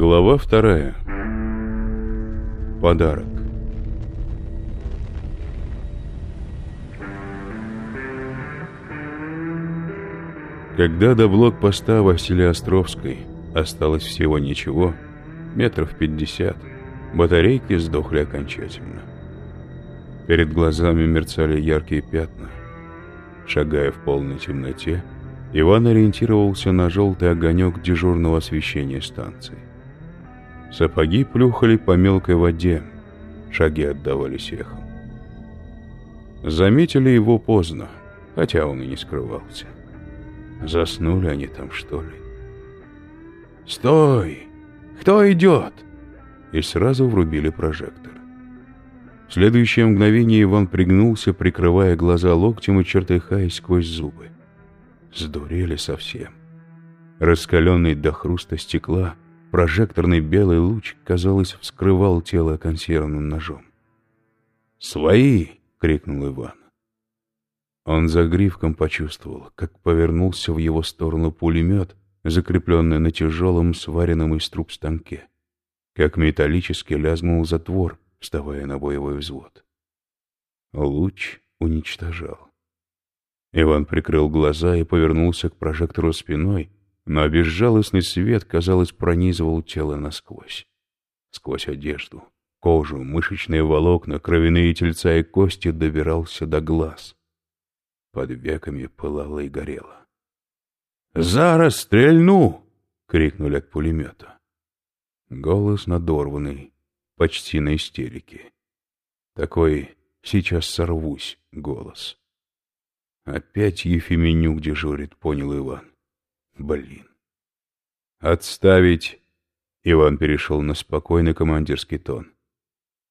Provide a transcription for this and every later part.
Глава вторая. Подарок. Когда до блокпоста Василия Островской осталось всего ничего, метров пятьдесят, батарейки сдохли окончательно. Перед глазами мерцали яркие пятна. Шагая в полной темноте, Иван ориентировался на желтый огонек дежурного освещения станции. Сапоги плюхали по мелкой воде, шаги отдавались эхом. Заметили его поздно, хотя он и не скрывался. Заснули они там, что ли? «Стой! Кто идет?» И сразу врубили прожектор. В следующее мгновение Иван пригнулся, прикрывая глаза локтем и чертыхаясь сквозь зубы. Сдурели совсем. Раскаленный до хруста стекла, прожекторный белый луч, казалось, вскрывал тело консервным ножом. «Свои!» — крикнул Иван. Он за гривком почувствовал, как повернулся в его сторону пулемет, закрепленный на тяжелом, сваренном из труб станке, как металлически лязнул затвор, вставая на боевой взвод. Луч уничтожал. Иван прикрыл глаза и повернулся к прожектору спиной, но безжалостный свет, казалось, пронизывал тело насквозь. Сквозь одежду, кожу, мышечные волокна, кровяные тельца и кости добирался до глаз. Под веками пылало и горело. «Зараз стрельну!» — крикнули от пулемета. Голос надорванный, почти на истерике. Такой «сейчас сорвусь» голос. Опять Ефименюк дежурит, понял Иван. Блин. Отставить. Иван перешел на спокойный командирский тон.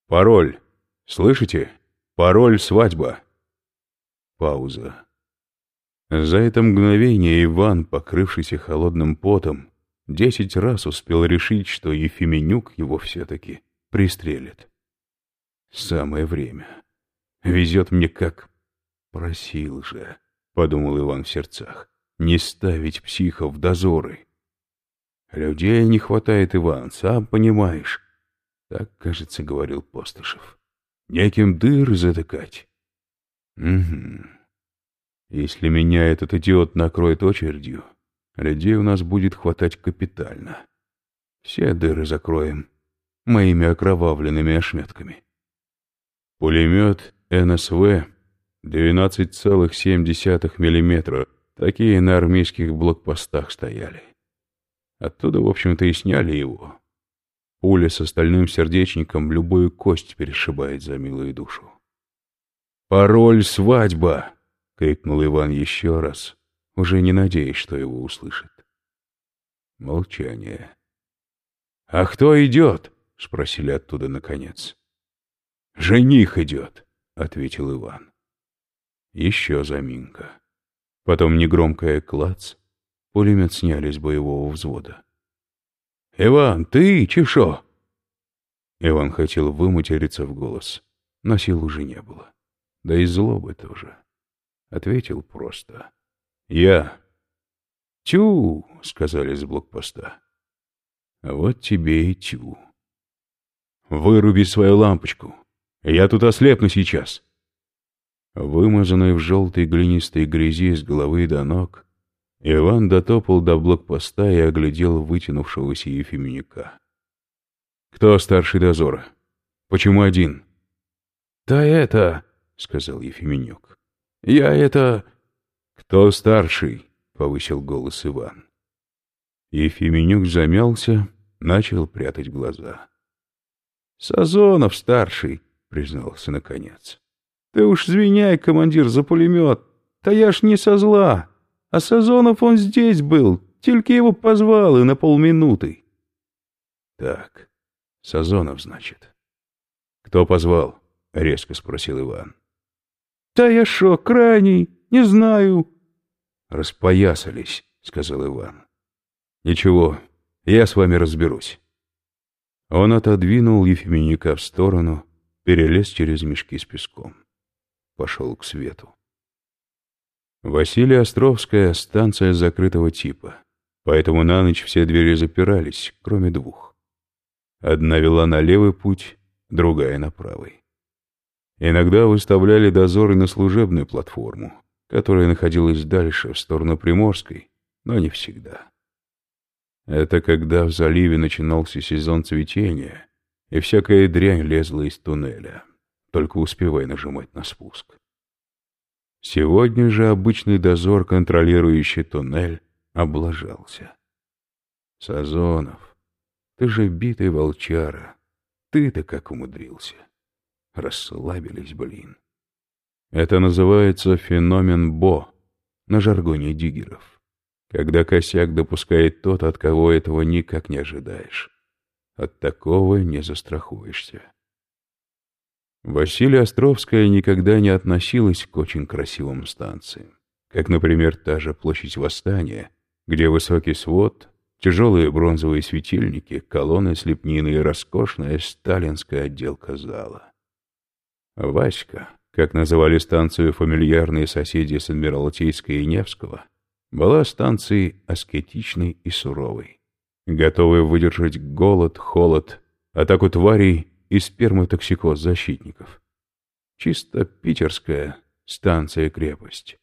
Пароль. Слышите? Пароль свадьба. Пауза. За это мгновение Иван, покрывшийся холодным потом, десять раз успел решить, что Ефименюк его все-таки пристрелит. Самое время. Везет мне как... Просил же, — подумал Иван в сердцах, — не ставить психов в дозоры. Людей не хватает, Иван, сам понимаешь. Так, кажется, говорил Постышев. Неким дыр затыкать. Угу. Если меня этот идиот накроет очередью, людей у нас будет хватать капитально. Все дыры закроем моими окровавленными ошметками. Пулемет НСВ 12,7 миллиметра. Такие на армейских блокпостах стояли. Оттуда, в общем-то, и сняли его. Пуля с остальным сердечником любую кость перешибает за милую душу. «Пароль свадьба!» — крикнул Иван еще раз, уже не надеясь, что его услышит. Молчание. «А кто идет?» — спросили оттуда наконец. «Жених идет», — ответил Иван. Еще заминка. Потом негромкая клац. Пулемет сняли с боевого взвода. «Иван, ты, чешо?» Иван хотел выматериться в голос, но сил уже не было да и злобы тоже. Ответил просто. «Я». «Тю!» — сказали с блокпоста. «Вот тебе и тю». «Выруби свою лампочку. Я тут ослепну сейчас». Вымазанный в желтой глинистой грязи с головы до ног, Иван дотопал до блокпоста и оглядел вытянувшегося Ефименюка. «Кто старший дозора? Почему один?» «Да это...» — сказал Ефименюк. — Я это... — Кто старший? — повысил голос Иван. Ефименюк замялся, начал прятать глаза. — Сазонов старший, — признался наконец. — Ты уж звеняй, командир, за пулемет. Да я ж не со зла. А Сазонов он здесь был, только его позвал и на полминуты. — Так, Сазонов, значит. — Кто позвал? — резко спросил Иван. «Да я шо, крайний, не знаю». «Распоясались», — сказал Иван. «Ничего, я с вами разберусь». Он отодвинул Ефименика в сторону, перелез через мешки с песком. Пошел к свету. Василия Островская — станция закрытого типа, поэтому на ночь все двери запирались, кроме двух. Одна вела на левый путь, другая на правый. Иногда выставляли дозоры на служебную платформу, которая находилась дальше, в сторону Приморской, но не всегда. Это когда в заливе начинался сезон цветения, и всякая дрянь лезла из туннеля. Только успевай нажимать на спуск. Сегодня же обычный дозор, контролирующий туннель, облажался. Сазонов, ты же битый волчара. Ты-то как умудрился. Расслабились, блин. Это называется феномен Бо на жаргоне диггеров. Когда косяк допускает тот, от кого этого никак не ожидаешь. От такого не застрахуешься. Василия Островская никогда не относилась к очень красивым станциям, как, например, та же площадь Восстания, где высокий свод, тяжелые бронзовые светильники, колонны с лепниной и роскошная сталинская отделка зала. Васька, как называли станцию фамильярные соседи с Адмиралтейской и Невского, была станцией аскетичной и суровой, готовой выдержать голод, холод, атаку тварей и сперматоксикоз защитников. Чисто питерская станция-крепость.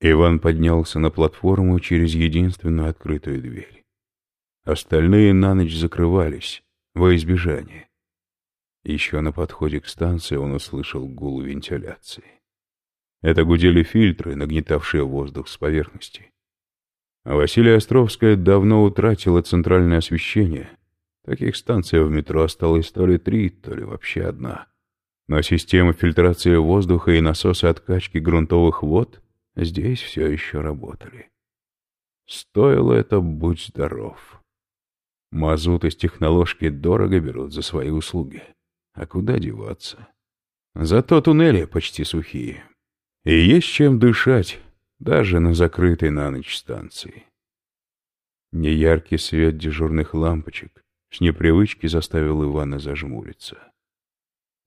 Иван поднялся на платформу через единственную открытую дверь. Остальные на ночь закрывались, во избежание. Еще на подходе к станции он услышал гул вентиляции. Это гудели фильтры, нагнетавшие воздух с поверхности. Василия Островская давно утратила центральное освещение. Таких станций в метро осталось то ли три, то ли вообще одна. Но система фильтрации воздуха и насосы откачки грунтовых вод здесь все еще работали. Стоило это «Будь здоров». Мазут из техноложки дорого берут за свои услуги. А куда деваться? Зато туннели почти сухие. И есть чем дышать, даже на закрытой на ночь станции. Неяркий свет дежурных лампочек с непривычки заставил Ивана зажмуриться.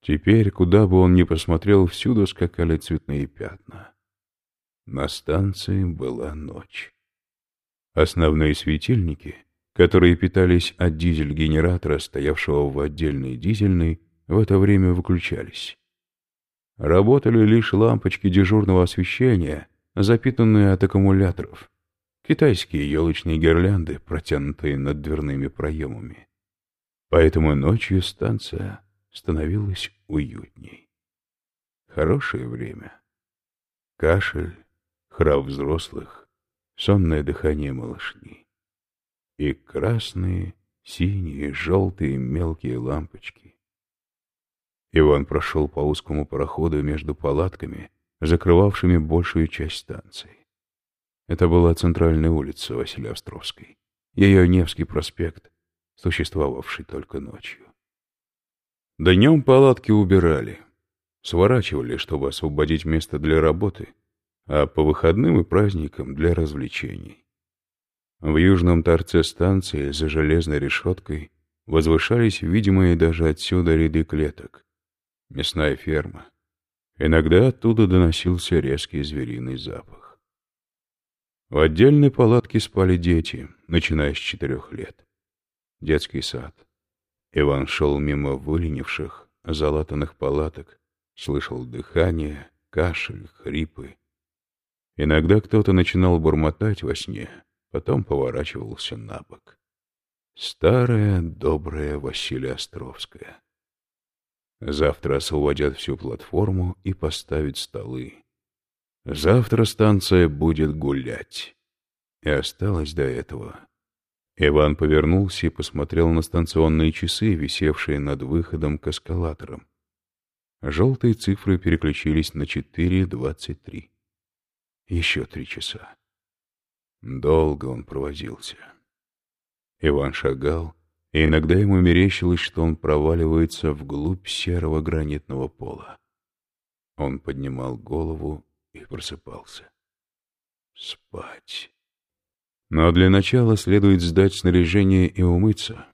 Теперь, куда бы он ни посмотрел, всюду скакали цветные пятна. На станции была ночь. Основные светильники, которые питались от дизель-генератора, стоявшего в отдельной дизельной, в это время выключались. Работали лишь лампочки дежурного освещения, запитанные от аккумуляторов, китайские елочные гирлянды, протянутые над дверными проемами. Поэтому ночью станция становилась уютней. Хорошее время. Кашель, храп взрослых, сонное дыхание малышни. И красные, синие, желтые мелкие лампочки Иван прошел по узкому проходу между палатками, закрывавшими большую часть станции. Это была центральная улица Василия Островской, ее Невский проспект, существовавший только ночью. Днем палатки убирали, сворачивали, чтобы освободить место для работы, а по выходным и праздникам для развлечений. В южном торце станции за железной решеткой возвышались видимые даже отсюда ряды клеток, мясная ферма. Иногда оттуда доносился резкий звериный запах. В отдельной палатке спали дети, начиная с четырех лет. Детский сад. Иван шел мимо выленивших, залатанных палаток, слышал дыхание, кашель, хрипы. Иногда кто-то начинал бормотать во сне, потом поворачивался на бок. Старая, добрая Василия Островская. Завтра освободят всю платформу и поставят столы. Завтра станция будет гулять. И осталось до этого. Иван повернулся и посмотрел на станционные часы, висевшие над выходом к эскалаторам. Желтые цифры переключились на 4.23. Еще три часа. Долго он провозился. Иван шагал, и иногда ему мерещилось, что он проваливается вглубь серого гранитного пола. Он поднимал голову и просыпался. Спать. Но для начала следует сдать снаряжение и умыться.